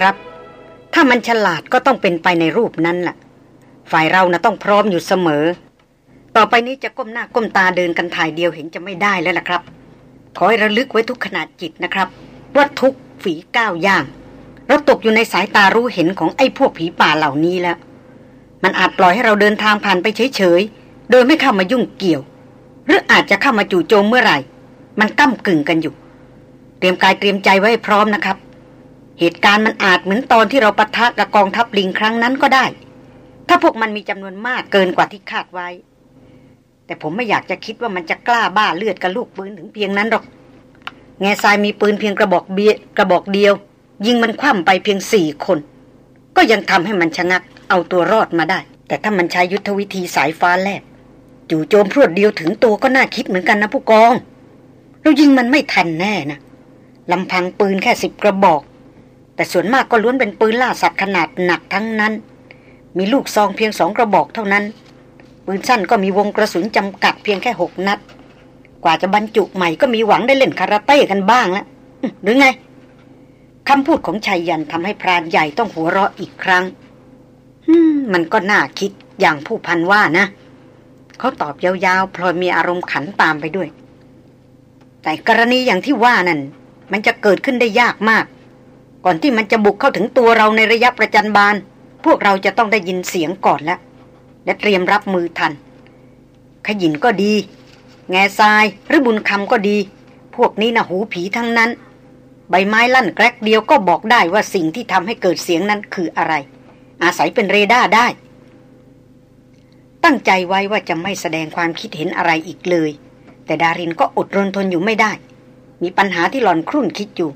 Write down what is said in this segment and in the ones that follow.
ครับ ถ้ามันฉลาดก็ต้องเป็นไปในรูปนั้นล่ะ ฝ่ายเรานะต้องพร้อมอยู่เสมอ ต่อไปนี้จะก้มหน้าก้มตาเดินกันถ่ายเดียวเห็นจะไม่ได้แล้วล่ะครับ ขอให้ระลึกไว้ทุกขนาดจิตนะครับ ว่าทุกฝีก้าวย่าง เราตกอยู่ในสายตารู้เห็นของไอ้พวกผีป่าเหล่านี้แล้ว มันอาจปล่อยให้เราเดินทางผ่านไปเฉยๆ โดยไม่เข้ามายุ่งเกี่ยว หรืออาจจะเข้ามาจู่โจมเมื่อไหร่ มันก้ากึ่งกันอยู่ เตรียมกายเตรียมใจไว้พร้อมนะครับ เหตุการณ์มันอาจเหมือนตอนที่เราปะทะกับกองทัพลิงครั้งนั้นก็ได้ ถ้าพวกมันมีจำนวนมากเกินกว่าที่คาดไว้ แต่ผมไม่อยากจะคิดว่ามันจะกล้าบ้าเลือดกับลูกปืนถึงเพียงนั้นหรอก แง่ทรายมีปืนเพียงกระบอกเบียกระบอกเดียว ยิงมันคว่ำไปเพียงสี่คน ก็ยังทำให้มันชะงักเอาตัวรอดมาได้ แต่ถ้ามันใช้ยุทธวิธีสายฟ้าแลบจู่โจมพรวดเดียวถึงตัวก็น่าคิดเหมือนกันนะผู้กอง เรายิงมันไม่ทันแน่นะลำพังปืนแค่สิบกระบอก แต่ส่วนมากก็ล้วนเป็นปืนล่าสัตว์ขนาดหนักทั้งนั้น มีลูกซองเพียงสองกระบอกเท่านั้น ปืนสั้นก็มีวงกระสุนจำกัดเพียงแค่หกนัด กว่าจะบรรจุใหม่ก็มีหวังได้เล่นคาราเต้กันบ้างแล้วหรือไงคำพูดของชายยันทำให้พรานใหญ่ต้องหัวเราะอีกครั้งมันก็น่าคิดอย่างผู้พันว่านะ เขาตอบยาวๆพลอยมีอารมณ์ขันตามไปด้วย แต่กรณีอย่างที่ว่านั่น มันจะเกิดขึ้นได้ยากมาก ก่อนที่มันจะบุกเข้าถึงตัวเราในระยะประจันบาลพวกเราจะต้องได้ยินเสียงก่อนแล้ว และเตรียมรับมือทัน ขยินก็ดี แง่ทรายหรือบุญคำก็ดี พวกนี้นะหูผีทั้งนั้น ใบไม้ลั่นแกรกเดียวก็บอกได้ว่าสิ่งที่ทำให้เกิดเสียงนั้นคืออะไร อาศัยเป็นเรดาร์ได้ ตั้งใจไว้ว่าจะไม่แสดงความคิดเห็นอะไรอีกเลย แต่ดารินก็อดรนทนอยู่ไม่ได้ มีปัญหาที่หลอนครุ่นคิดอยู่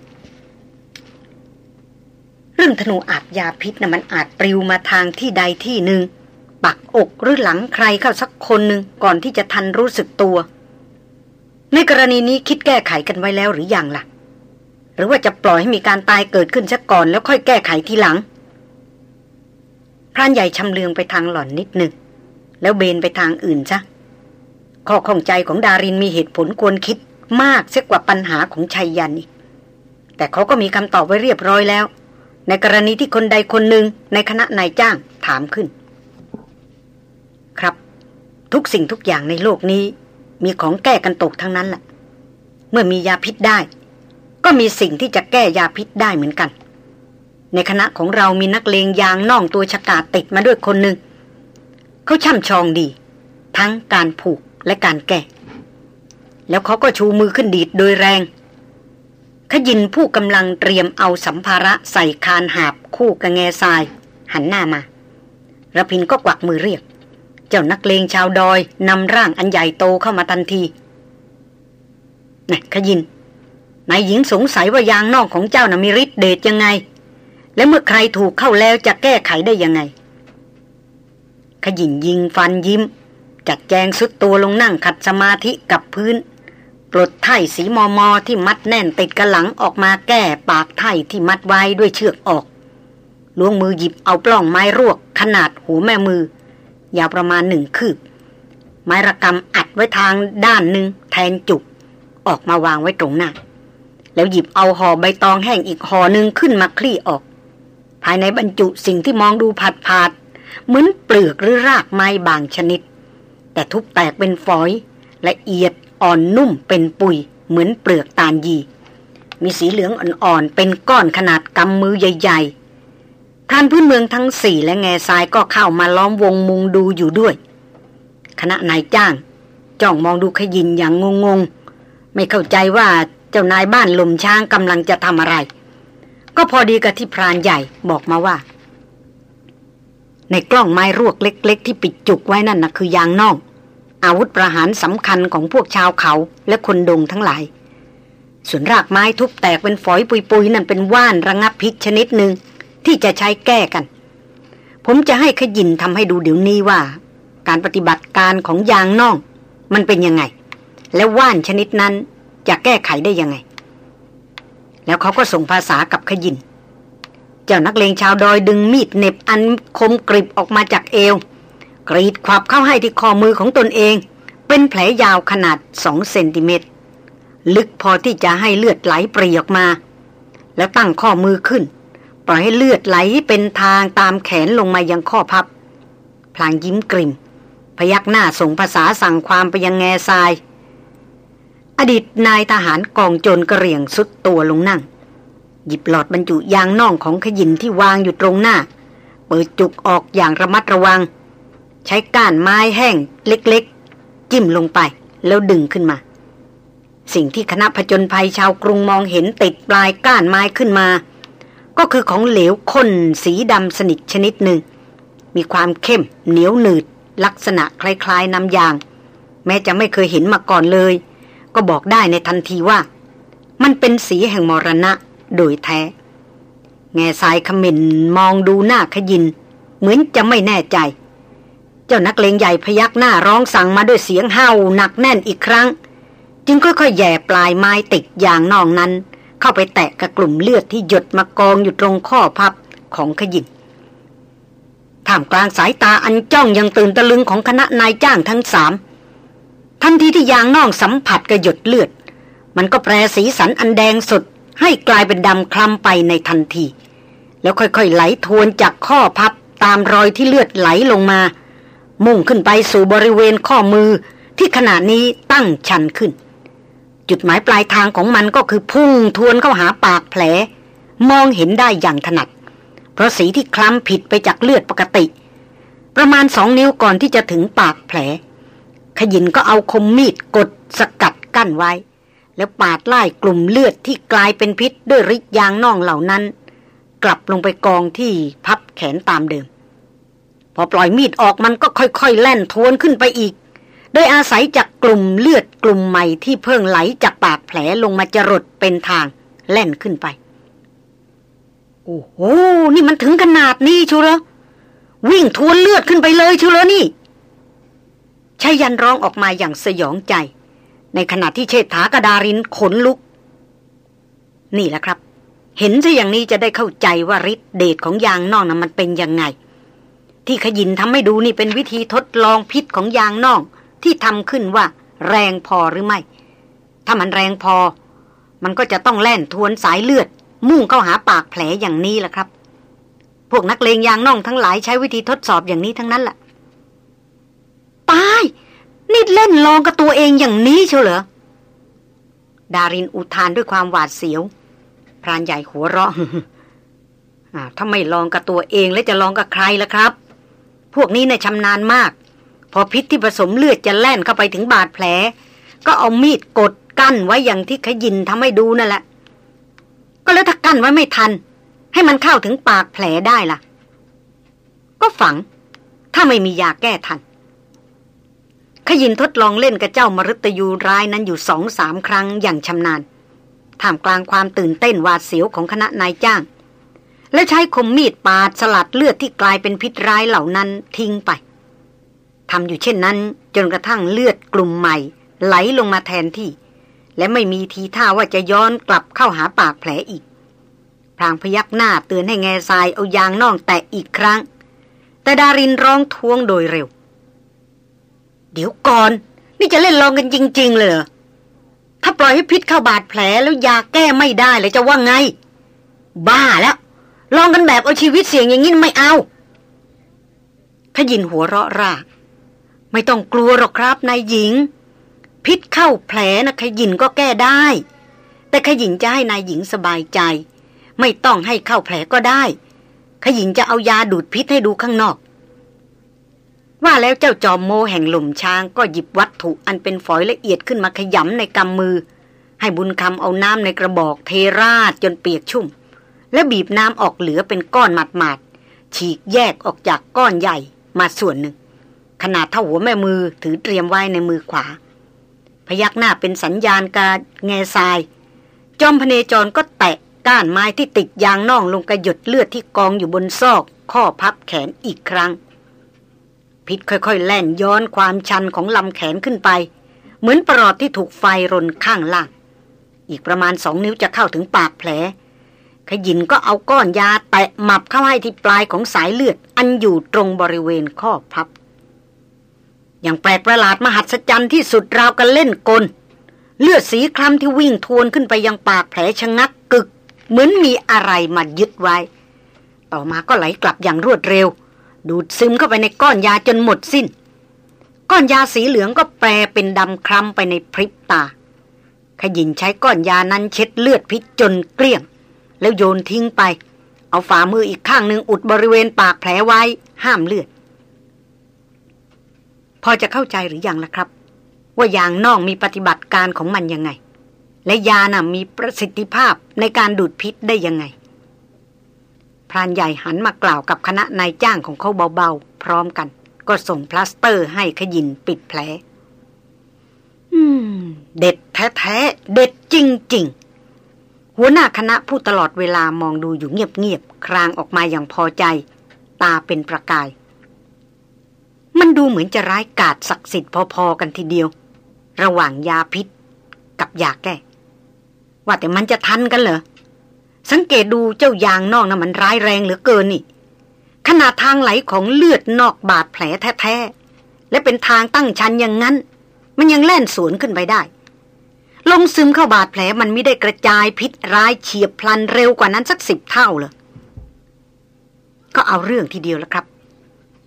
เรื่องธนูอาบยาพิษนะ่ะมันอาจปลิวมาทางที่ใดที่หนึ่งปักอกหรือหลังใครเข้าสักคนหนึ่งก่อนที่จะทันรู้สึกตัว ในกรณีนี้คิดแก้ไขกันไว้แล้วหรืออยังล่ะ หรือว่าจะปล่อยให้มีการตายเกิดขึ้นซะก่อนแล้วค่อยแก้ไขทีหลังพรานใหญ่ชำเลืองไปทางหล่อนนิดหนึ่งแล้วเบนไปทางอื่นซะข้อข้องใจของดารินมีเหตุผลควรคิดมากเสียกว่าปัญหาของชัยยันอีกแต่เขาก็มีคำตอบไว้เรียบร้อยแล้ว ในกรณีที่คนใดคนหนึ่งในคณะนายจ้างถามขึ้น ครับ ทุกสิ่งทุกอย่างในโลกนี้ มีของแก้กันตกทั้งนั้นแหละเมื่อมียาพิษได้ ก็มีสิ่งที่จะแก้ยาพิษได้เหมือนกัน ในคณะของเรามีนักเลงยางน่องตัวฉกาติดมาด้วยคนหนึ่งเขาช่ำชองดี ทั้งการผูกและการแก้แล้วเขาก็ชูมือขึ้นดีดโดยแรง ขยินผู้กำลังเตรียมเอาสัมภาระใส่คานหาบคู่กับแงทราย หันหน้ามาระพินก็กวักมือเรียก เจ้านักเลงชาวดอยนำร่างอันใหญ่โตเข้ามาทันทีนะขยินนายหญิงสงสัยว่ายางนอกของเจ้านะ่ะมีฤทธิ์เดชยังไง และเมื่อใครถูกเข้าแล้วจะแก้ไขได้ยังไง ขยินยิงฟันยิ้ม จัดแจงสุดตัวลงนั่งขัดสมาธิกับพื้น ปลดไถ่สีมอมอที่มัดแน่นติดกระหลังออกมาแก้ปากไถ่ที่มัดไว้ด้วยเชือกออกล้วงมือหยิบเอาปล้องไม้รวก ขนาดหัวแม่มือ ยาวประมาณหนึ่งคืบ ไม้ระกำอัดไว้ทางด้านหนึ่งแทนจุก ออกมาวางไว้ตรงหน้า แล้วหยิบเอาห่อใบตองแห้งอีกห่อหนึ่งขึ้นมาคลี่ออก ภายในบรรจุสิ่งที่มองดูผัดผาดเหมือนเปลือกหรือรากไม้บางชนิด แต่ทุบแตกเป็นฝอยละเอียด อ่อนนุ่มเป็นปุยเหมือนเปลือกตาลยี มีสีเหลืองอ่อนๆเป็นก้อนขนาดกำมือใหญ่ๆท่านพื้นเมืองทั้งสี่และแง่ทรายก็เข้ามาล้อมวงมุงดูอยู่ด้วย คณะนายจ้าง จ้องมองดูขยินอย่างงงๆ ไม่เข้าใจว่าเจ้านายบ้านลมช้างกำลังจะทำอะไร ก็พอดีกับที่พรานใหญ่บอกมาว่า ในกล้องไม้รวกเล็ก ๆ ที่ปิดจุกไว้นั่นนะคือยางน่อง อาวุธประหารสำคัญของพวกชาวเขาและคนดงทั้งหลาย ส่วนรากไม้ทุบแตกเป็นฝอยปุยๆ นั่นเป็นว่านระงับพิษชนิดหนึ่งที่จะใช้แก้กัน ผมจะให้ขยินทำให้ดูเดี๋ยวนี้ว่า การปฏิบัติการของยางน่อง มันเป็นยังไง และว่านชนิดนั้นจะแก้ไขได้ยังไง แล้วเขาก็ส่งภาษากับขยิน เจ้านักเลงชาวดอยดึงมีดเน็บอันคมกริบออกมาจากเอว กรีดขวับเข้าให้ที่คอมือของตนเอง เป็นแผลยาวขนาดสองเซนติเมตร ลึกพอที่จะให้เลือดไหลปรีออกมา แล้วตั้งข้อมือขึ้น ปล่อยให้เลือดไหลเป็นทางตามแขนลงมายังข้อพับ พลางยิ้มกริมพยักหน้าส่งภาษาสั่งความไปยังแง่ทราย อดีตนายทหารกองโจรกระเรียงสุดตัวลงนั่ง หยิบหลอดบรรจุยางน่องของขยินที่วางอยู่ตรงหน้า เปิดจุกออกอย่างระมัดระวัง ใช้ก้านไม้แห้งเล็กๆ จิ้มลงไปแล้วดึงขึ้นมา สิ่งที่คณะผจญภัยชาวกรุงมองเห็นติดปลายก้านไม้ขึ้นมา ก็คือของเหลวข้นสีดำสนิทชนิดหนึ่ง มีความเข้มเหนียวหนืด ลักษณะคล้าย ๆน้ำยาง แม้จะไม่เคยเห็นมาก่อนเลย ก็บอกได้ในทันทีว่า มันเป็นสีแห่งมรณะโดยแท้ แง่สายขมินมองดูหน้าขยิน เหมือนจะไม่แน่ใจ เจ้านักเลงใหญ่พยักหน้าร้องสั่งมาด้วยเสียงเห่าหนักแน่นอีกครั้ง จึงค่อยๆแย่ปลายไม้ติดอย่างนองนั้น เข้าไปแตะกับกลุ่มเลือดที่หยดมากองอยู่ตรงข้อพับของขยินท่ามกลางสายตาอันจ้องยังตื่นตะลึงของคณะนายจ้างทั้งสามทันทีที่ยางน่องสัมผัสกับหยดเลือด มันก็แปรสีสันอันแดงสดให้กลายเป็นดำคล้ำไปในทันที แล้วค่อยๆไหลทวนจากข้อพับตามรอยที่เลือดไหลลงมา มุ่งขึ้นไปสู่บริเวณข้อมือที่ขณะนี้ตั้งชันขึ้น จุดหมายปลายทางของมันก็คือพุ่งทวนเข้าหาปากแผล มองเห็นได้อย่างถนัด เพราะสีที่คล้ำผิดไปจากเลือดปกติ ประมาณสองนิ้วก่อนที่จะถึงปากแผล ขยินก็เอาคมมีดกดสกัดกั้นไว้ แล้วปาดไล่กลุ่มเลือดที่กลายเป็นพิษด้วยริดยางน่องเหล่านั้น กลับลงไปกองที่พับแขนตามเดิม พอปล่อยมีดออกมันก็ค่อยๆ แล่นทวนขึ้นไปอีก โดยอาศัยจากกลุ่มเลือดกลุ่มใหม่ที่เพิ่งไหลจากปากแผลลงมาจรดเป็นทางแล่นขึ้นไป โอ้โห นี่มันถึงขนาดนี้ชูเหรอวิ่งทวนเลือดขึ้นไปเลยชูเหรอนี่ชายันร้องออกมาอย่างสยองใจ ในขณะที่เชษฐากระดารินขนลุก นี่แหละครับ เห็นซะอย่างนี้จะได้เข้าใจว่าฤทธิ์เดชของยางนองนั้นมันเป็นยังไง ที่ขยินทำให้ดูนี่เป็นวิธีทดลองพิษของยางน่อง ที่ทำขึ้นว่า แรงพอหรือไม่ ถ้ามันแรงพอ มันก็จะต้องแล่นทวนสายเลือด มุ่งเข้าหาปากแผลอย่างนี้แหละครับ พวกนักเลงยางน่องทั้งหลายใช้วิธีทดสอบอย่างนี้ทั้งนั้นแหละตายนี่เล่นลองกับตัวเองอย่างนี้เชียวเหรอดารินอุทานด้วยความหวาดเสียว พรานใหญ่หัวเราะถ้าไม่ลองกับตัวเองแล้วจะลองกับใครล่ะครับ พวกนี้เนี่ยชำนาญมาก พอพิษที่ผสมเลือดจะแล่นเข้าไปถึงบาดแผล ก็เอามีดกดกั้นไว้อย่างที่ขยินทำให้ดูนั่นแหละ ก็แล้วถ้ากั้นไว้ไม่ทัน ให้มันเข้าถึงปากแผลได้ล่ะ ก็ฝัง ถ้าไม่มียาแก้ทันขยินทดลองเล่นกับเจ้ามฤตยูร้ายนั้นอยู่สองสามครั้งอย่างชำนาญท่ามกลางความตื่นเต้นหวาดเสียวของคณะนายจ้าง และใช้คมมีดปาดสลัดเลือดที่กลายเป็นพิษร้ายเหล่านั้นทิ้งไปทำอยู่เช่นนั้น จนกระทั่งเลือดกลุ่มใหม่ ไหลลงมาแทนที่ และไม่มีทีท่าว่าจะย้อนกลับเข้าหาปากแผลอีกพรางพยักหน้าเตือนให้แง่ทรายเอายางน่องแตะอีกครั้ง แต่ดารินร้องท้วงโดยเร็ว เดี๋ยวก่อน นี่จะเล่นลองกันจริง ๆ เลยเหรอถ้าปล่อยให้พิษเข้าบาดแผลแล้วยาแก้ไม่ได้เลยจะว่าไง บ้าแล้ว ลองกันแบบเอาชีวิตเสี่ยงอย่างนี้ไม่เอาถ้ายินหัวเราะร่าไม่ต้องกลัวหรอกครับนายหญิง พิษเข้าแผลนะขยินก็แก้ได้ แต่ขยินจะให้นายหญิงสบายใจ ไม่ต้องให้เข้าแผลก็ได้ ขยินจะเอายาดูดพิษให้ดูข้างนอกว่าแล้วเจ้าจอมโมแห่งหล่มช้างก็หยิบวัตถุอันเป็นฝอยละเอียดขึ้นมาขยำในกำมือ ให้บุญคำเอาน้ำในกระบอกเทราดจนเปียกชุ่ม แล้วบีบน้ำออกเหลือเป็นก้อนหมาดๆ ฉีกแยกออกจากก้อนใหญ่มาส่วนหนึ่ง ขนาดเท่าหัวแม่มือถือเตรียมไว้ในมือขวา พยักหน้าเป็นสัญญาณการแง่ทราย จอมพเนจรก็แตะก้านไม้ที่ติดยางน่องลงกระหยดเลือดที่กองอยู่บนซอก ข้อพับแขนอีกครั้ง พิษค่อยๆ แล่นย้อนความชันของลำแขนขึ้นไป เหมือนปลอดที่ถูกไฟรนข้างล่าง อีกประมาณสองนิ้วจะเข้าถึงปากแผล ขยินก็เอาก้อนยาแตะหมับเข้าให้ที่ปลายของสายเลือด อันอยู่ตรงบริเวณข้อพับ อย่างแปลกประหลาดมหัศจรรย์ที่สุดราวกันเล่นกล เลือดสีคล้ำที่วิ่งทวนขึ้นไปยังปากแผลชะงักกึก เหมือนมีอะไรมายึดไว้ ต่อมาก็ไหลกลับอย่างรวดเร็ว ดูดซึมเข้าไปในก้อนยาจนหมดสิ้น ก้อนยาสีเหลืองก็แปลเป็นดำคล้ำไปในพริบตา ขยินใช้ก้อนยานั้นเช็ดเลือดพิษจนเกลี้ยง แล้วโยนทิ้งไป เอาฝ่ามืออีกข้างหนึ่งอุดบริเวณปากแผลไว้ ห้ามเลือด พอจะเข้าใจหรืออยังล่ะครับ ว่ายางน่องมีปฏิบัติการของมันยังไง และยาน่ะมีประสิทธิภาพในการดูดพิษได้ยังไงพรานใหญ่หันมากล่าวกับคณะนายจ้างของเขาเบาๆ พร้อมกัน ก็ส่งพลาสเตอร์ให้ขยินปิดแผล อืม เด็ดแท้ๆ เด็ดจริงๆ หัวหน้าคณะผู้ตลอดเวลามองดูอยู่เงียบๆ ครางออกมาอย่างพอใจ ตาเป็นประกาย มันดูเหมือนจะร้ายกาจศักดิ์สิทธิ์พอๆกันทีเดียว ระหว่างยาพิษ กับยาแก้ ว่าแต่มันจะทันกันเหรอ สังเกตดูเจ้ายางนอกนะ่ะมันร้ายแรงเหลือเกินนี่ ขนาดทางไหลของเลือดนอกบาดแผลแท้ๆ และเป็นทางตั้งชันอย่างนั้น มันยังแล่นสวนขึ้นไปได้ ลงซึมเข้าบาดแผลมันไม่ได้กระจายพิษร้ายเฉียบพลันเร็วกว่านั้นสักสิบเท่าเลยก็เอาเรื่องทีเดียวแล้วครับ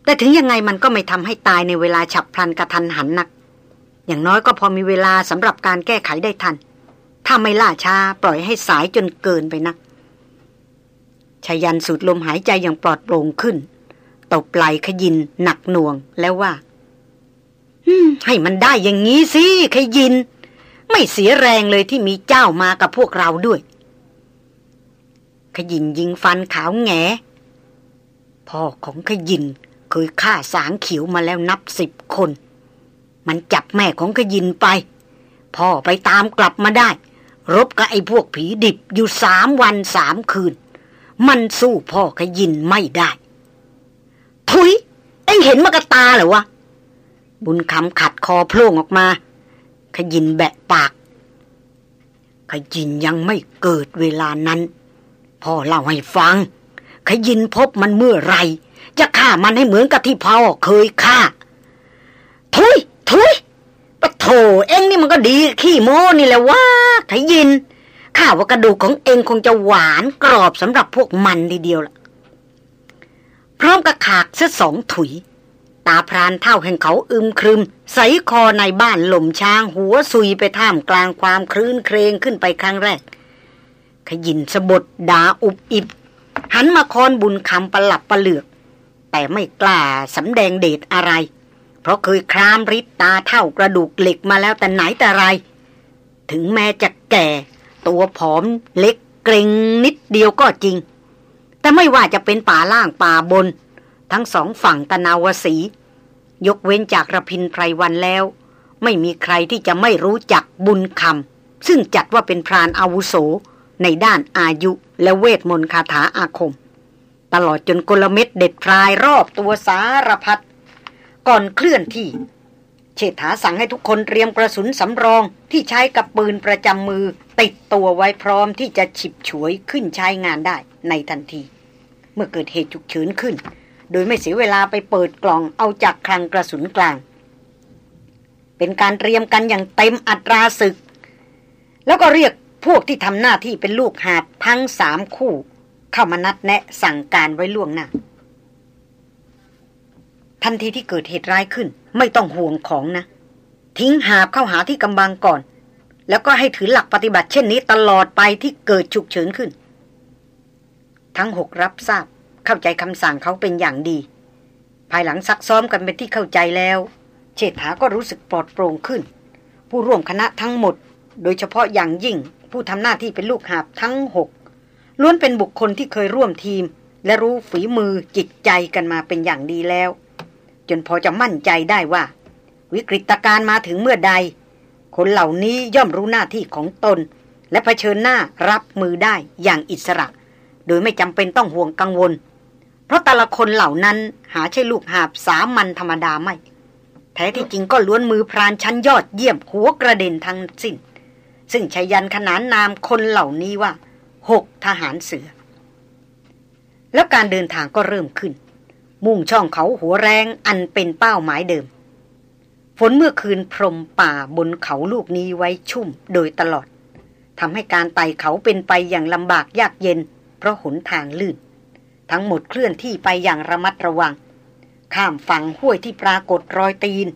แต่ถึงยังไงมันก็ไม่ทำให้ตายในเวลาฉับพลันกระทันหันนัก อย่างน้อยก็พอมีเวลาสำหรับการแก้ไขได้ทัน ถ้าไม่ล่าช้าปล่อยให้สายจนเกินไปนักชายันสูดลมหายใจอย่างปลอดโปร่งขึ้นตบไหลขยินหนักหน่วงแล้วว่าให้มันได้อย่างนี้สิขยิน ไม่เสียแรงเลยที่มีเจ้ามากับพวกเราด้วย ขยินยิงฟันขาวแงพ่อของขยินเคยฆ่าสางเขียวมาแล้วนับสิบคน มันจับแม่ของขยินไป พ่อไปตามกลับมาได้ รบกับไอ้พวกผีดิบอยู่สามวันสามคืน มันสู้พ่อขยินไม่ได้ ทุยเอ็งเห็นมากระตาเหรอวะ บุญคำขัดคอโพล่งออกมา ขยินแบะปาก ขยินยังไม่เกิดเวลานั้น พ่อเล่าให้ฟัง ขยินพบมันเมื่อไร จะฆ่ามันให้เหมือนกับที่พ่อเคยฆ่า ทุยทุยปะโถเอ็งนี่มันก็ดีขี้โม้นี่แหละว่าขยินข้าว่ากระดูกของเองคงจะหวานกรอบสำหรับพวกมันทีเดียวล่ะ พร้อมกับขากเส้สองถุย ตาพรานเท่าแห่งเขาอึมครึม ใสคอในบ้านหล่มช้างหัวซุยไปท่ามกลางความคลื่นเครงขึ้นไปครั้งแรก ขยินสะบดดาอุบอิบ หันมาคอนบุญคำประหลับประเหลือก แต่ไม่กล้าสำแดงเดชอะไร เพราะเคยครามริตตาเท่ากระดูกเหล็กมาแล้วแต่ไหนแต่ไร ถึงแม้จะแก่ ตัวผอมเล็กเกรงนิดเดียวก็จริง แต่ไม่ว่าจะเป็นป่าล่างป่าบน ทั้งสองฝั่งตะนาวสี ยกเว้นจากระพินไพรวันแล้ว ไม่มีใครที่จะไม่รู้จักบุญคำซึ่งจัดว่าเป็นพรานอาวุโสในด้านอายุและเวทมนต์คาถาอาคม ตลอดจนกลเม็ดเด็ดพรายรอบตัวสารพัดก่อนเคลื่อนที่เชษฐาสั่งให้ทุกคนเตรียมกระสุนสำรองที่ใช้กับปืนประจำมือ ติดตัวไว้พร้อมที่จะฉิบฉวยขึ้นใช้งานได้ในทันที เมื่อเกิดเหตุฉุกเฉินขึ้น โดยไม่เสียเวลาไปเปิดกล่องเอาจากคลังกระสุนกลาง เป็นการเตรียมกันอย่างเต็มอัตราศึก แล้วก็เรียกพวกที่ทำหน้าที่เป็นลูกหาดทั้งสามคู่ เข้ามานัดแนะสั่งการไว้ล่วงหน้า ทันทีที่เกิดเหตุร้ายขึ้น ไม่ต้องห่วงของนะ ทิ้งหาบเข้าหาที่กำบังก่อน แล้วก็ให้ถือหลักปฏิบัติเช่นนี้ตลอดไปที่เกิดฉุกเฉินขึ้น ทั้งหกรับทราบ เข้าใจคำสั่งเขาเป็นอย่างดี ภายหลังซักซ้อมกันเป็นที่เข้าใจแล้ว เชษฐาก็รู้สึกปลอดโปร่งขึ้น ผู้ร่วมคณะทั้งหมด โดยเฉพาะอย่างยิ่งผู้ทำหน้าที่เป็นลูกหาบทั้งหกล้วนเป็นบุคคลที่เคยร่วมทีม และรู้ฝีมือจิตใจกันมาเป็นอย่างดีแล้ว จนพอจะมั่นใจได้ว่า วิกฤตการมาถึงเมื่อใด คนเหล่านี้ย่อมรู้หน้าที่ของตน และะเผชิญหน้ารับมือได้อย่างอิสระ โดยไม่จำเป็นต้องห่วงกังวล เพราะแต่ละคนเหล่านั้นหาใช่ลูกหาบสามัญธรรมดาไม่ แท้ที่จริงก็ล้วนมือพรานชั้นยอดเยี่ยมหัวกระเด็นทั้งสิ้น ซึ่งชยันขนานนามคนเหล่านี้ว่าหกทหารเสือ แล้วการเดินทางก็เริ่มขึ้น มุ่งช่องเขาหัวแรงอันเป็นเป้าหมายเดิม ฝนเมื่อคืนพรมป่าบนเขาลูกนี้ไว้ชุ่มโดยตลอดทำให้การไต่เขาเป็นไปอย่างลำบากยากเย็น เพราะหนทางลื่น ทั้งหมดเคลื่อนที่ไปอย่างระมัดระวัง ข้ามฝั่งห้วยที่ปรากฏรอยตีน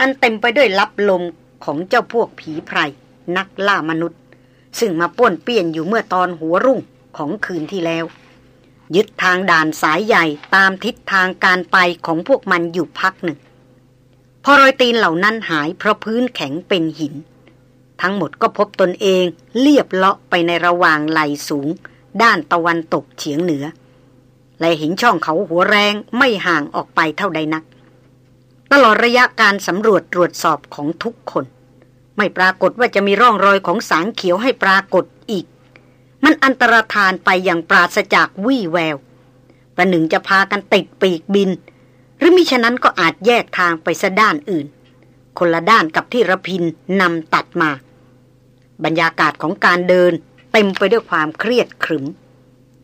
อันเต็มไปด้วยลับลมของเจ้าพวกผีไพรนักล่ามนุษย์ ซึ่งมาป้วนเปี้ยนอยู่เมื่อตอนหัวรุ่งของคืนที่แล้ว ยึดทางด่านสายใหญ่ตามทิศทางการไปของพวกมันอยู่พักหนึ่ง พอรอยตีนเหล่านั้นหายเพราะพื้นแข็งเป็นหิน ทั้งหมดก็พบตนเองเลียบเลาะไปในระหว่างไหลสูง ด้านตะวันตกเฉียงเหนือ และห็นช่องเขาหัวแรงไม่ห่างออกไปเท่าใดนัก ตลอดระยะการสำรวจตรวจสอบของทุกคน ไม่ปรากฏว่าจะมีร่องรอยของสางเขียวให้ปรากฏอีก มันอันตรธานไปอย่างปราศจากวี่แวว ประหนึ่งจะพากันติดปีกบิน หรือมิฉะนั้นก็อาจแยกทางไปซะด้านอื่น คนละด้านกับที่ระพินนำตัดมา บรรยากาศของการเดินเต็มไปด้วยความเครียดขรึม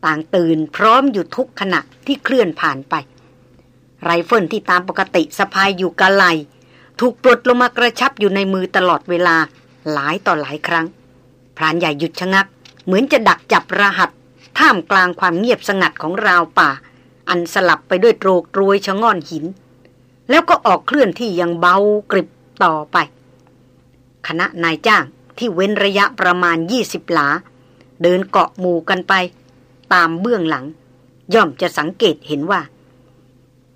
ต่างตื่นพร้อมอยู่ทุกขณะที่เคลื่อนผ่านไป ไรเฟิลที่ตามปกติสะพายอยู่กะไหลถูกปลดลงมากระชับอยู่ในมือตลอดเวลาหลายต่อหลายครั้ง พรานใหญ่หยุดชะงัก เหมือนจะดักจับรหัส ท่ามกลางความเงียบสงัดของราวป่า อันสลับไปด้วยโตรกรวยชะง่อนหิน แล้วก็ออกเคลื่อนที่ยังเบากริบต่อไป คณะนายจ้างที่เว้นระยะประมาณยี่สิบหลา เดินเกาะหมู่กันไป ตามเบื้องหลัง ย่อมจะสังเกตเห็นว่า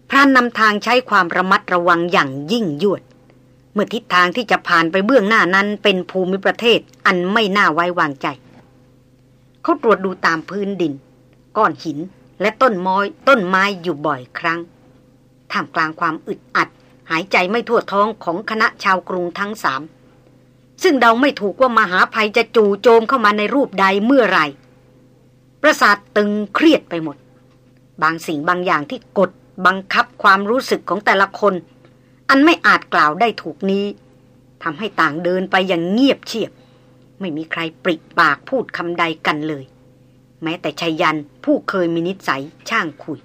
พรานนำทางใช้ความระมัดระวังอย่างยิ่งยวด เมื่อทิศทางที่จะผ่านไปเบื้องหน้านั้นเป็นภูมิประเทศอันไม่น่าไว้วางใจ เขาตรวจดูตามพื้นดิน ก้อนหินและต้นไม้ต้นไม้อยู่บ่อยครั้ง ท่ามกลางความอึดอัด หายใจไม่ทั่วท้องของคณะชาวกรุงทั้งสามซึ่งเดาไม่ถูกว่ามหาภัยจะจู่โจมเข้ามาในรูปใดเมื่อไหร่ ประสาทตึงเครียดไปหมด บางสิ่งบางอย่างที่กดบังคับความรู้สึกของแต่ละคน อันไม่อาจกล่าวได้ถูกนี้ทำให้ต่างเดินไปอย่างเงียบเชียบ ไม่มีใครปริปากพูดคำใดกันเลย แม้แต่ชายันผู้เคยมีนิสัยช่างคุย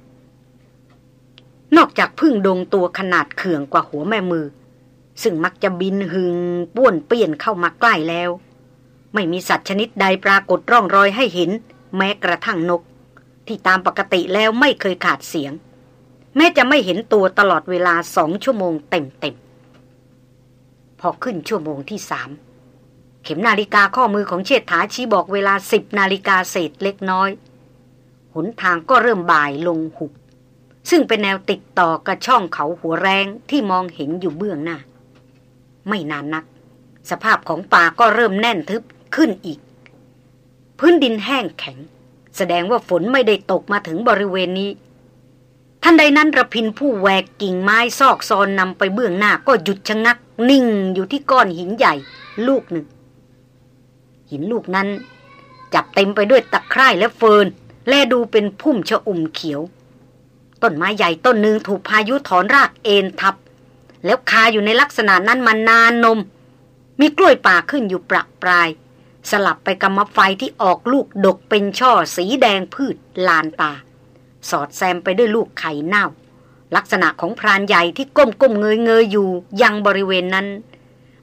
นอกจากพึ่งดงตัวขนาดเขื่องกว่าหัวแม่มือ ซึ่งมักจะบินหึงป้วนเปี้ยนเข้ามาใกล้แล้ว ไม่มีสัตว์ชนิดใดปรากฏร่องรอยให้เห็น แม้กระทั่งนก ที่ตามปกติแล้วไม่เคยขาดเสียง แม้จะไม่เห็นตัวตลอดเวลาสองชั่วโมงเต็มๆพอขึ้นชั่วโมงที่สามเข็มนาฬิกาข้อมือของเชษฐาชี้บอกเวลาสิบนาฬิกาเศษเล็กน้อย หนทางก็เริ่มบ่ายลงหุบ ซึ่งเป็นแนวติดต่อกับช่องเขาหัวแรงที่มองเห็นอยู่เบื้องหน้า ไม่นานนัก สภาพของป่าก็เริ่มแน่นทึบขึ้นอีก พื้นดินแห้งแข็ง แสดงว่าฝนไม่ได้ตกมาถึงบริเวณนี้ ท่านใดนั้นระพินผู้แหวกกิ่งไม้ซอกซอนนำไปเบื้องหน้าก็หยุดชะงัก นิ่งอยู่ที่ก้อนหินใหญ่ ลูกหนึ่ง หินลูกนั้น จับเต็มไปด้วยตะไคร่และเฟินและดูเป็นพุ่มชะอุ่มเขียว ต้นไม้ใหญ่ต้นหนึ่งถูกพายุถอนรากเอ็นทับ แล้วคาอยู่ในลักษณะนั้นมานานนม มีกล้วยป่าขึ้นอยู่ประปราย สลับไปกับมะไฟที่ออกลูกดกเป็นช่อสีแดงพืชลานตา สอดแซมไปด้วยลูกไข่เน่า ลักษณะของพรานใหญ่ที่ก้มก้มเงยเงยอยู่ยังบริเวณนั้น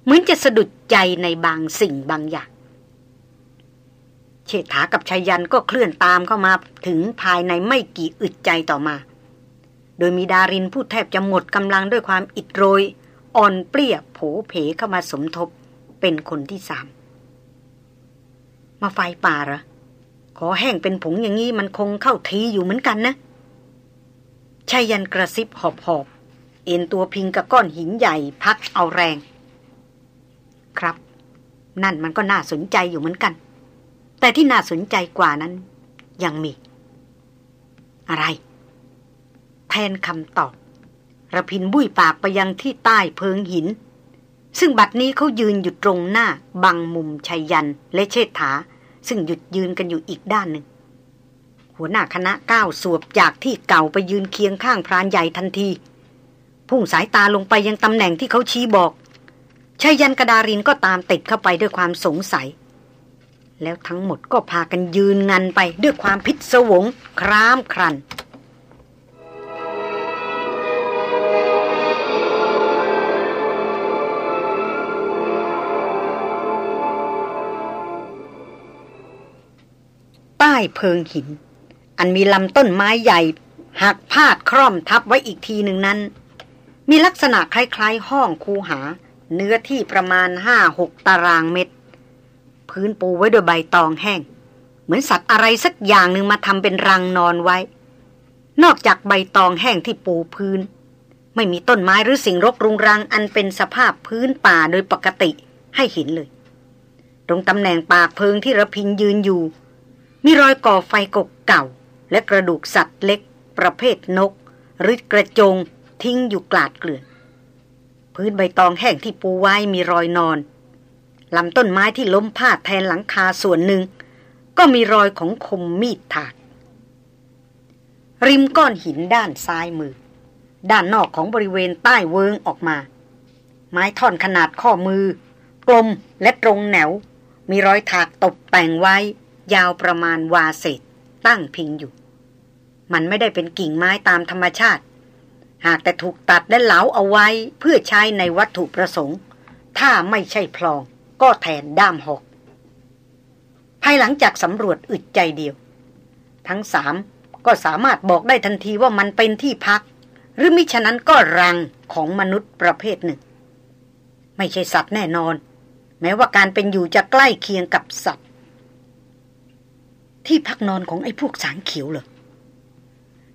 เหมือนจะสะดุดใจในบางสิ่งบางอย่าง เชษฐากับชายันก็เคลื่อนตามเข้ามาถึงภายในไม่กี่อึดใจต่อมา โดยมีดารินผู้แทบจะหมดกำลังด้วยความอิดโรย อ่อนเปรี้ยโผเพเข้ามาสมทบเป็นคนที่สาม มาไฟป่าเหรอ ขอแห้งเป็นผงอย่างนี้มันคงเข้าทีอยู่เหมือนกันนะชายันกระซิบหอบหอบเอ็นตัวพิงกับก้อนหินใหญ่พักเอาแรง ครับ นั่นมันก็น่าสนใจอยู่เหมือนกัน แต่ที่น่าสนใจกว่านั้น ยังมี อะไร แทนคำตอบระพินบุ้ยปากไปยังที่ใต้เพิงหิน ซึ่งบัดนี้เขายืนอยู่ตรงหน้า บังมุมชัยยันและเชษฐา ซึ่งหยุดยืนกันอยู่อีกด้านหนึ่ง หัวหน้าคณะก้าวสวบจากที่เก่าไปยืนเคียงข้างพรานใหญ่ทันที พุ่งสายตาลงไปยังตำแหน่งที่เขาชี้บอกชัยยันกระดารินก็ตามติดเข้าไปด้วยความสงสัย แล้วทั้งหมดก็พากันยืนงันไปด้วยความพิศวง ครามครัน เพิงหิน อันมีลำต้นไม้ใหญ่ หักพาดคร่อมทับไว้อีกทีหนึ่งนั้น มีลักษณะคล้าย ๆ ห้องคูหา เนื้อที่ประมาณห้าหกตารางเมตร พื้นปูไว้ด้วยใบตองแห้ง เหมือนสัตว์อะไรสักอย่างหนึ่งมาทำเป็นรังนอนไว้ นอกจากใบตองแห้งที่ปูพื้น ไม่มีต้นไม้หรือสิ่งรกรุงรังอันเป็นสภาพพื้นป่าโดยปกติให้เห็นเลย ตรงตำแหน่งปากเพิงที่ระพินยืนอยู่ มีรอยก่อไฟกกเก่า และกระดูกสัตว์เล็ก ประเภทนก หรือกระจงทิ้งอยู่กลาดเกลื่อน พื้นใบตองแห้งที่ปูไว้มีรอยนอนลำต้นไม้ที่ล้มพาดแทนหลังคาส่วนหนึ่ง ก็มีรอยของคมมีดถาก ริมก้อนหินด้านซ้ายมือ ด้านนอกของบริเวณใต้เวิงออกมา ไม้ท่อนขนาดข้อมือ กลมและตรงแนว มีรอยถากตกแต่งไว้ ยาวประมาณวาเศษตั้งพิงอยู่ มันไม่ได้เป็นกิ่งไม้ตามธรรมชาติ หากแต่ถูกตัดและเหลาเอาไว้เพื่อใช้ในวัตถุประสงค์ ถ้าไม่ใช่พลองก็แทนด้ามหอกภายหลังจากสำรวจอึดใจเดียว ทั้งสามก็สามารถบอกได้ทันทีว่ามันเป็นที่พัก หรือมิฉะนั้นก็รังของมนุษย์ประเภทหนึ่ง ไม่ใช่สัตว์แน่นอน แม้ว่าการเป็นอยู่จะใกล้เคียงกับสัตว์ ที่พักนอนของไอ้พวกสางเขียวเหรอ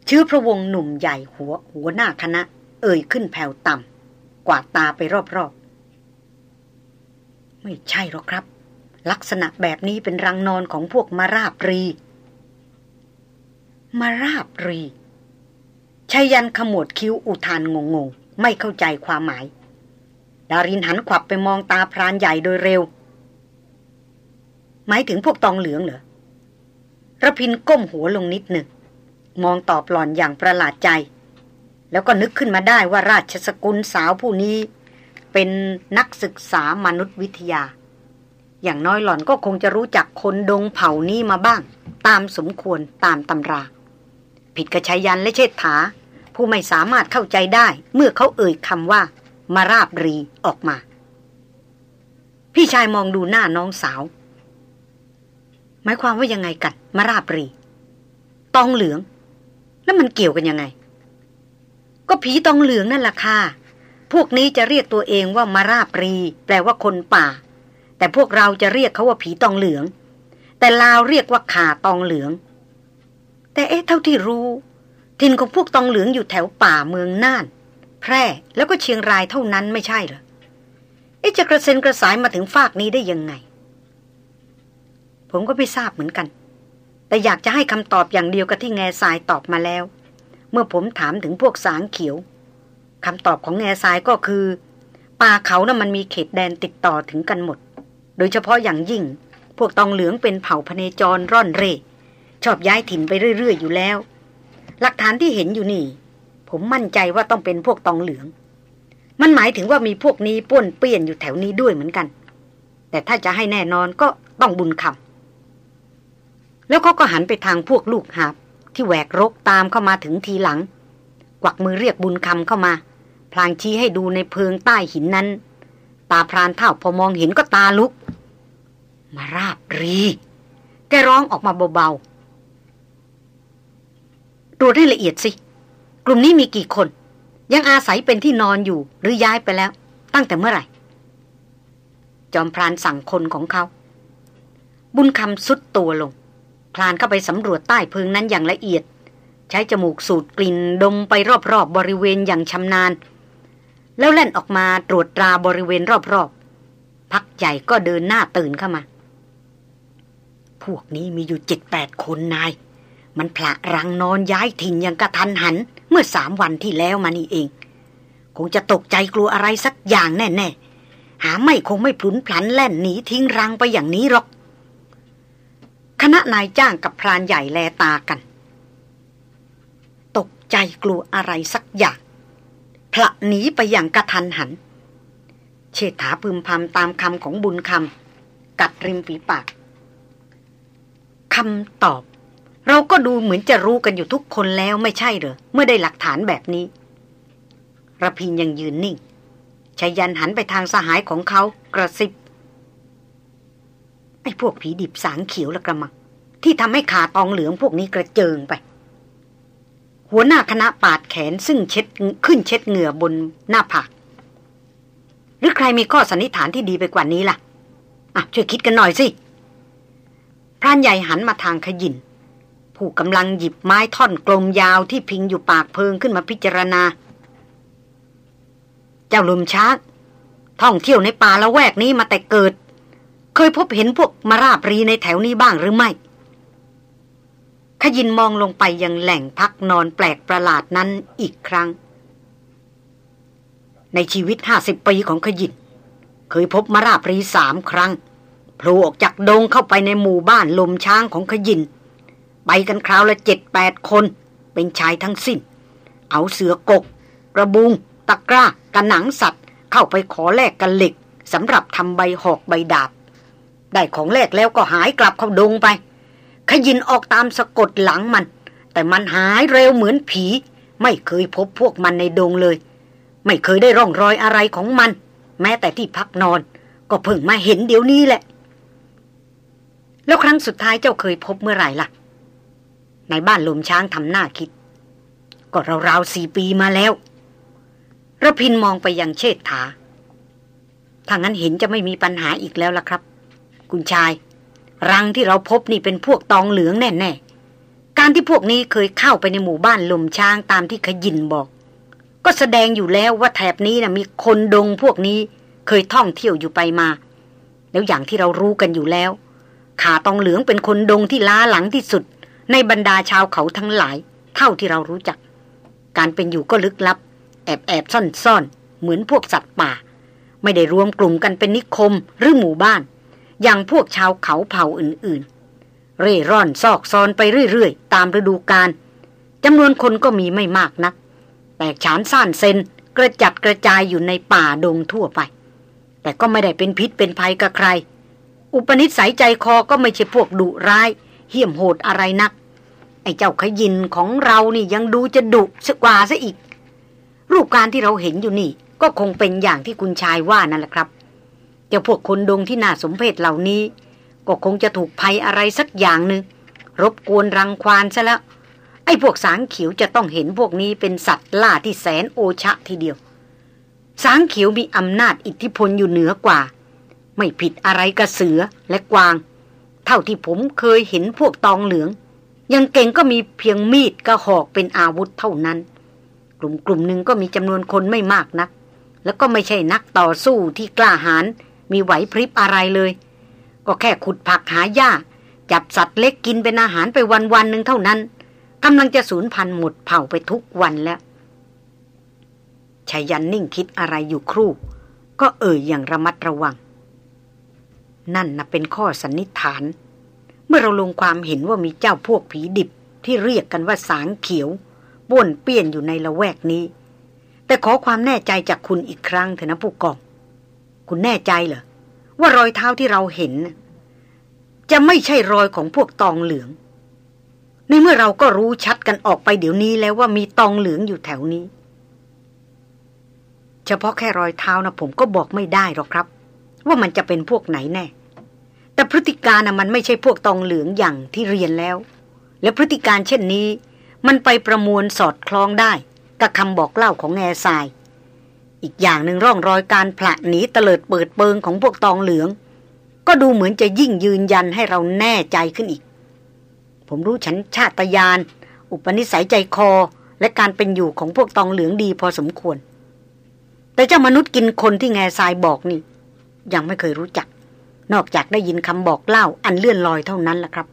ชื่อพระวงหนุ่มใหญ่หัวหัวหน้าคณะ เอ่ยขึ้นแผ่วต่ำกวาดตาไปรอบๆ ไม่ใช่หรอกครับ ลักษณะแบบนี้เป็นรังนอนของพวกมาราบรี มาราบรีชายันขมวดคิ้วอุทานงงงไม่เข้าใจความหมาย ดารินหันขวับไปมองตาพรานใหญ่โดยเร็ว หมายถึงพวกตองเหลืองเหรอ ระพินก้มหัวลงนิดหนึ่ง มองตอบหล่อนอย่างประหลาดใจ แล้วก็นึกขึ้นมาได้ว่าราชสกุลสาวผู้นี้ เป็นนักศึกษามนุษยวิทยา อย่างน้อยหล่อนก็คงจะรู้จักคนดงเผ่านี้มาบ้าง ตามสมควรตามตำรา ผิดกระชัยยันและเชษฐา ผู้ไม่สามารถเข้าใจได้ เมื่อเขาเอ่ยคำว่า มาราบรีออกมา พี่ชายมองดูหน้าน้องสาว หมายความว่ายังไงกันมาราบรี ตองเหลือง แล้วมันเกี่ยวกันยังไง ก็ผีตองเหลืองนั่นแหละค่ะ พวกนี้จะเรียกตัวเองว่ามาราปรี แปลว่าคนป่า แต่พวกเราจะเรียกเขาว่าผีตองเหลือง แต่ลาวเรียกว่าขาตองเหลือง แต่เอ๊ะเท่าที่รู้ทินของพวกตองเหลืองอยู่แถวป่าเมืองน่าน แพร่แล้วก็เชียงรายเท่านั้นไม่ใช่เหรอเอ๊ะจะกระเซ็นกระสายมาถึงฝากนี้ได้ยังไง ผมก็ไม่ทราบเหมือนกัน แต่อยากจะให้คำตอบอย่างเดียวกับที่แง่ทรายตอบมาแล้ว เมื่อผมถามถึงพวกสางเขียวคำตอบของแง่ทรายก็คือ ป่าเขานะ่ะมันมีเขตแดนติดต่อถึงกันหมด โดยเฉพาะอย่างยิ่ง พวกตองเหลืองเป็นเผ่าพเนจรร่อนเร่ชอบย้ายถิ่นไปเรื่อย ๆ อยู่แล้ว หลักฐานที่เห็นอยู่นี่ ผมมั่นใจว่าต้องเป็นพวกตองเหลือง มันหมายถึงว่ามีพวกนี้ป้วนเปี้ยนอยู่แถวนี้ด้วยเหมือนกัน แต่ถ้าจะให้แน่นอนก็ต้องบุญคำ แล้วเขาก็หันไปทางพวกลูกหาบที่แหวกรกตามเข้ามาถึงทีหลัง กวักมือเรียกบุญคำเข้ามา พลางชี้ให้ดูในเพิงใต้หินนั้น ตาพรานเท่าพอมองเห็นก็ตาลุก มาราบรี แกร้องออกมาเบาๆตรวจให้ละเอียดสิ กลุ่มนี้มีกี่คน ยังอาศัยเป็นที่นอนอยู่หรือย้ายไปแล้ว ตั้งแต่เมื่อไหร่ จอมพรานสั่งคนของเขา บุญคำสุดตัวลง พลานเข้าไปสำรวจใต้พึงนั้นอย่างละเอียด ใช้จมูกสูดกลิ่นดมไปรอบๆบบริเวณอย่างชำนาญ แล้วแล่นออกมาตรวจตราบริเวณรอบๆ พักใหญ่ก็เดินหน้าตื่นเข้ามา พวกนี้มีอยู่เจ็ดแปดคนนาย มันผละรังนอนย้ายถิ่นอย่างกระทันหัน เมื่อสามวันที่แล้วมานี่เอง คงจะตกใจกลัวอะไรสักอย่างแน่ๆหาไม่คงไม่พลุนพลันแล่นหนีทิ้งรังไปอย่างนี้หรอก คณะนายจ้างกับพรานใหญ่แลตากัน ตกใจกลัวอะไรสักอย่างพละหนีไปอย่างกระทันหัน เชษฐาพึมพำตามคำของบุญคำกัดริมฝีปากคำตอบ เราก็ดูเหมือนจะรู้กันอยู่ทุกคนแล้วไม่ใช่เหรอ เมื่อได้หลักฐานแบบนี้ระพินยังยืนนิ่งชายันหันไปทางสหายของเขากระซิบ ไอ้พวกผีดิบสางเขียวละกระมัง ที่ทำให้ขาตองเหลืองพวกนี้กระเจิงไป หัวหน้าคณะปาดแขนซึ่งเช็ดขึ้นเช็ดเหงื่อบนหน้าผากหรือใครมีข้อสันนิษฐานที่ดีไปกว่านี้ล่ะอะช่วยคิดกันหน่อยสิพรานใหญ่หันมาทางขยินผู้กำลังหยิบไม้ท่อนกลมยาวที่พิงอยู่ปากเพิงขึ้นมาพิจารณา เจ้าลมช้างท่องเที่ยวในป่าละแวกนี้มาแต่เกิด เคยพบเห็นพวกมาราบรีในแถวนี้บ้างหรือไม่ ขยินมองลงไปยังแหล่งพักนอนแปลกประหลาดนั้นอีกครั้ง ในชีวิตห้าสิบปีของขยิน เคยพบมาราบรีสามครั้งโผล่ออกจากดงเข้าไปในหมู่บ้านลมช้างของขยิน ไปกันคราวละเจ็ดแปดคน เป็นชายทั้งสิ้น เอาเสือกก กระบุง ตะกร้ากันหนังสัตว์ เข้าไปขอแลกกันเหล็กสำหรับทำใบหอกใบดาบ ได้ของแลกแล้วก็หายกลับเข้าดงไป ขยินออกตามสะกดหลังมัน แต่มันหายเร็วเหมือนผี ไม่เคยพบพวกมันในดงเลย ไม่เคยได้ร่องรอยอะไรของมัน แม้แต่ที่พักนอน ก็เพิ่งมาเห็นเดี๋ยวนี้แหละ แล้วครั้งสุดท้ายเจ้าเคยพบเมื่อไหร่ล่ะ ในบ้านลมช้างทำหน้าคิด ก็ราวๆสี่ปีมาแล้วระพินมองไปยังเชษฐาถ้างั้นเห็นจะไม่มีปัญหาอีกแล้วล่ะครับ คุณชาย รังที่เราพบนี่เป็นพวกตองเหลืองแน่ๆ การที่พวกนี้เคยเข้าไปในหมู่บ้านลมช้างตามที่ขยินบอก ก็แสดงอยู่แล้วว่าแถบนี้นะมีคนดงพวกนี้เคยท่องเที่ยวอยู่ไปมา แล้วอย่างที่เรารู้กันอยู่แล้ว ขาตองเหลืองเป็นคนดงที่ล้าหลังที่สุด ในบรรดาชาวเขาทั้งหลาย เท่าที่เรารู้จัก การเป็นอยู่ก็ลึกลับ แอบแอบซ่อนซ่อนเหมือนพวกสัตว์ป่า ไม่ได้รวมกลุ่มกันเป็นนิคมหรือหมู่บ้าน อย่างพวกชาวเขาเผ่าอื่นๆ เร่ร่อนซอกซอนไปเรื่อยๆ ตามฤดูกาลจำนวนคนก็มีไม่มากนัก แตกฉานซ่านเซนกระจัดกระจายอยู่ในป่าดงทั่วไป แต่ก็ไม่ได้เป็นพิษเป็นภัยกับใคร อุปนิสัยใจคอก็ไม่ใช่พวกดุร้าย เหี้ยมโหดอะไรนัก ไอ้เจ้าขยินของเรานี่ยังดูจะดุสกว่าซะอีก รูปการที่เราเห็นอยู่นี่ ก็คงเป็นอย่างที่คุณชายว่านั่นแหละครับ เจ้าพวกคนดงที่น่าสมเพชเหล่านี้ ก็คงจะถูกภัยอะไรสักอย่างหนึ่งรบกวนรังควานซะแล้ว ไอ้พวกสางเขียวจะต้องเห็นพวกนี้เป็นสัตว์ล่าที่แสนโอชะทีเดียว สางเขียวมีอำนาจอิทธิพลอยู่เหนือกว่า ไม่ผิดอะไรกับเสือและกวาง เท่าที่ผมเคยเห็นพวกตองเหลือง ยังเก่งก็มีเพียงมีดกระหอกเป็นอาวุธเท่านั้น กลุ่มกลุ่มหนึ่งก็มีจำนวนคนไม่มากนัก แล้วก็ไม่ใช่นักต่อสู้ที่กล้าหาญ มีไหวพริบอะไรเลย ก็แค่ขุดผักหาหญ้า จับสัตว์เล็กกินเป็นอาหารไปวันวันหนึ่งเท่านั้นกำลังจะสูญพันธุ์หมดเผ่าไปทุกวันแล้วชายันนิ่งคิดอะไรอยู่ครู่ ก็เอ่ยอย่างระมัดระวัง นั่นนะเป็นข้อสันนิษฐาน เมื่อเราลงความเห็นว่ามีเจ้าพวกผีดิบที่เรียกกันว่าสางเขียวบ้วนเปี้ยนอยู่ในละแวกนี้ แต่ขอความแน่ใจจากคุณอีกครั้งเถอะนะผู้กอง คุณแน่ใจเหรอ ว่ารอยเท้าที่เราเห็น จะไม่ใช่รอยของพวกตองเหลือง ในเมื่อเราก็รู้ชัดกันออกไปเดี๋ยวนี้แล้วว่ามีตองเหลืองอยู่แถวนี้ เฉพาะแค่รอยเท้านะผมก็บอกไม่ได้หรอกครับ ว่ามันจะเป็นพวกไหนแน่ แต่พฤติการนะมันไม่ใช่พวกตองเหลืองอย่างที่เรียนแล้ว และพฤติการเช่นนี้ มันไปประมวลสอดคล้องได้กับคำบอกเล่าของแง่ทราย อีกอย่างหนึ่งร่องรอยการผละหนีเตลิดเปิดเปิงของพวกตองเหลือง ก็ดูเหมือนจะยิ่งยืนยันให้เราแน่ใจขึ้นอีก ผมรู้ฉันชาตยาน อุปนิสัยใจคอและการเป็นอยู่ของพวกตองเหลืองดีพอสมควร แต่เจ้ามนุษย์กินคนที่แง่ทรายบอกนี่ ยังไม่เคยรู้จัก นอกจากได้ยินคำบอกเล่าอันเลื่อนลอยเท่านั้นแหละครับ